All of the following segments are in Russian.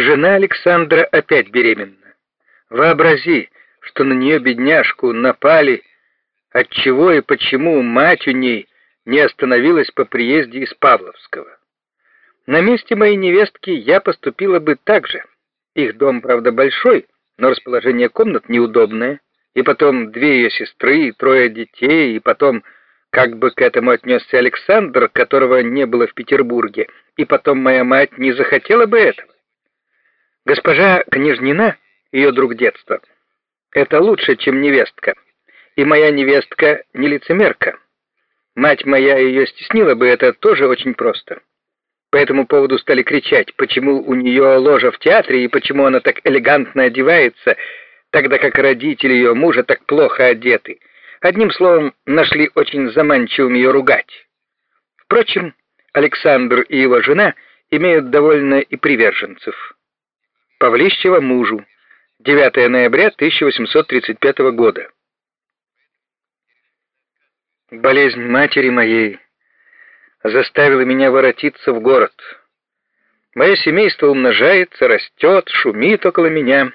Жена Александра опять беременна. Вообрази, что на нее, бедняжку, напали, отчего и почему мать у ней не остановилась по приезде из Павловского. На месте моей невестки я поступила бы так же. Их дом, правда, большой, но расположение комнат неудобное, и потом две ее сестры, и трое детей, и потом, как бы к этому отнесся Александр, которого не было в Петербурге, и потом моя мать не захотела бы этого. Госпожа Княжнина, ее друг детства, это лучше, чем невестка, и моя невестка не лицемерка. Мать моя ее стеснила бы, это тоже очень просто. По этому поводу стали кричать, почему у нее ложа в театре и почему она так элегантно одевается, тогда как родители ее мужа так плохо одеты. Одним словом, нашли очень заманчивым ее ругать. Впрочем, Александр и его жена имеют довольно и приверженцев. Павлищева мужу. 9 ноября 1835 года. Болезнь матери моей заставила меня воротиться в город. Мое семейство умножается, растет, шумит около меня.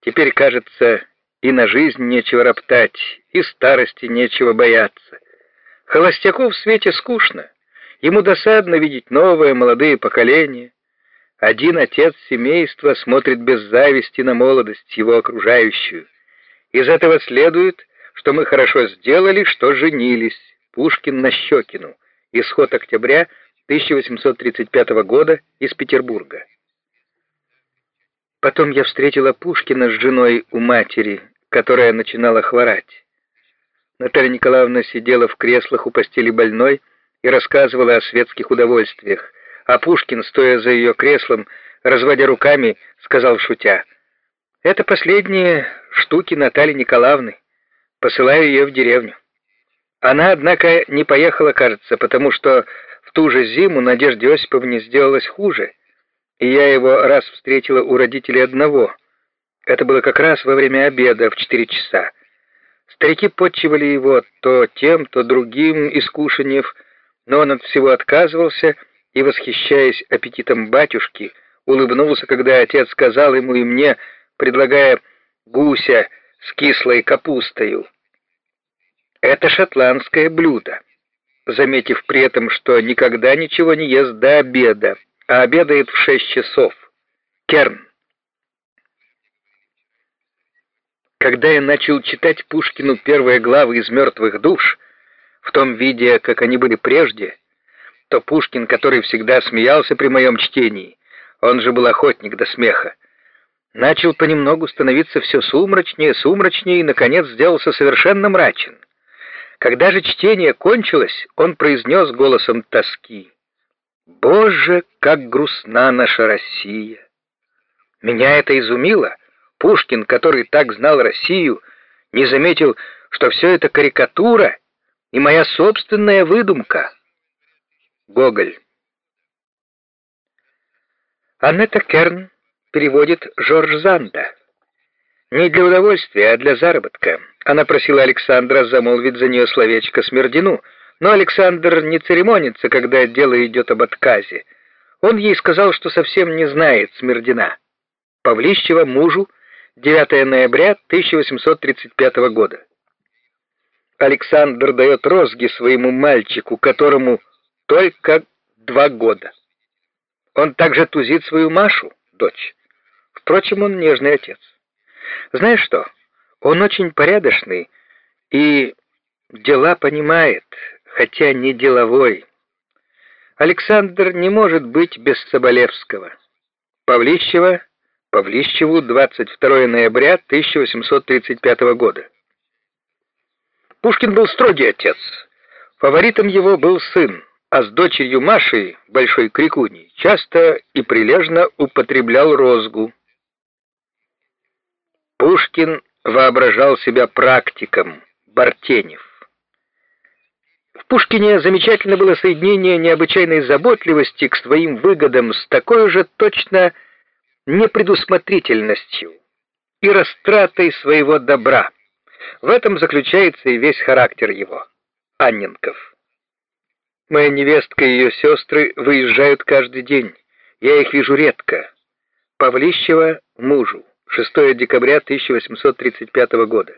Теперь, кажется, и на жизнь нечего роптать, и старости нечего бояться. Холостяку в свете скучно. Ему досадно видеть новое, молодые поколения. Один отец семейства смотрит без зависти на молодость его окружающую. Из этого следует, что мы хорошо сделали, что женились. Пушкин на Щекину. Исход октября 1835 года из Петербурга. Потом я встретила Пушкина с женой у матери, которая начинала хворать. Наталья Николаевна сидела в креслах у постели больной и рассказывала о светских удовольствиях, а Пушкин, стоя за ее креслом, разводя руками, сказал шутя, «Это последние штуки Натальи Николаевны. Посылаю ее в деревню». Она, однако, не поехала, кажется, потому что в ту же зиму Надежде Осиповне сделалось хуже, и я его раз встретила у родителей одного. Это было как раз во время обеда в четыре часа. Старики подчивали его то тем, то другим из кушаньев, но он от всего отказывался и, восхищаясь аппетитом батюшки, улыбнулся, когда отец сказал ему и мне, предлагая гуся с кислой капустою. Это шотландское блюдо, заметив при этом, что никогда ничего не ест до обеда, а обедает в шесть часов. Керн. Когда я начал читать Пушкину первые главы из «Мертвых душ», в том виде, как они были прежде, то Пушкин, который всегда смеялся при моем чтении, он же был охотник до смеха, начал понемногу становиться все сумрачнее, сумрачнее и, наконец, сделался совершенно мрачен. Когда же чтение кончилось, он произнес голосом тоски. «Боже, как грустна наша Россия!» Меня это изумило. Пушкин, который так знал Россию, не заметил, что все это карикатура и моя собственная выдумка. Гоголь. Аннета Керн переводит Жорж Занда. Не для удовольствия, а для заработка. Она просила Александра замолвить за нее словечко Смердину, но Александр не церемонится, когда дело идет об отказе. Он ей сказал, что совсем не знает Смердина. Павлищева мужу 9 ноября 1835 года. Александр дает розги своему мальчику, которому только два года. Он также тузит свою Машу, дочь. Впрочем, он нежный отец. Знаешь что? Он очень порядочный и дела понимает, хотя не деловой. Александр не может быть без Соболевского. Павлищева, Павлищеву, 22 ноября 1835 года. Пушкин был строгий отец. Фаворитом его был сын, а с дочерью Машей, большой крикуней, часто и прилежно употреблял розгу. Пушкин воображал себя практиком, Бартенев. В Пушкине замечательно было соединение необычайной заботливости к своим выгодам с такой же точно непредусмотрительностью и растратой своего добра. В этом заключается и весь характер его. Анненков. Моя невестка и ее сестры выезжают каждый день. Я их вижу редко. Павлищева мужу. 6 декабря 1835 года.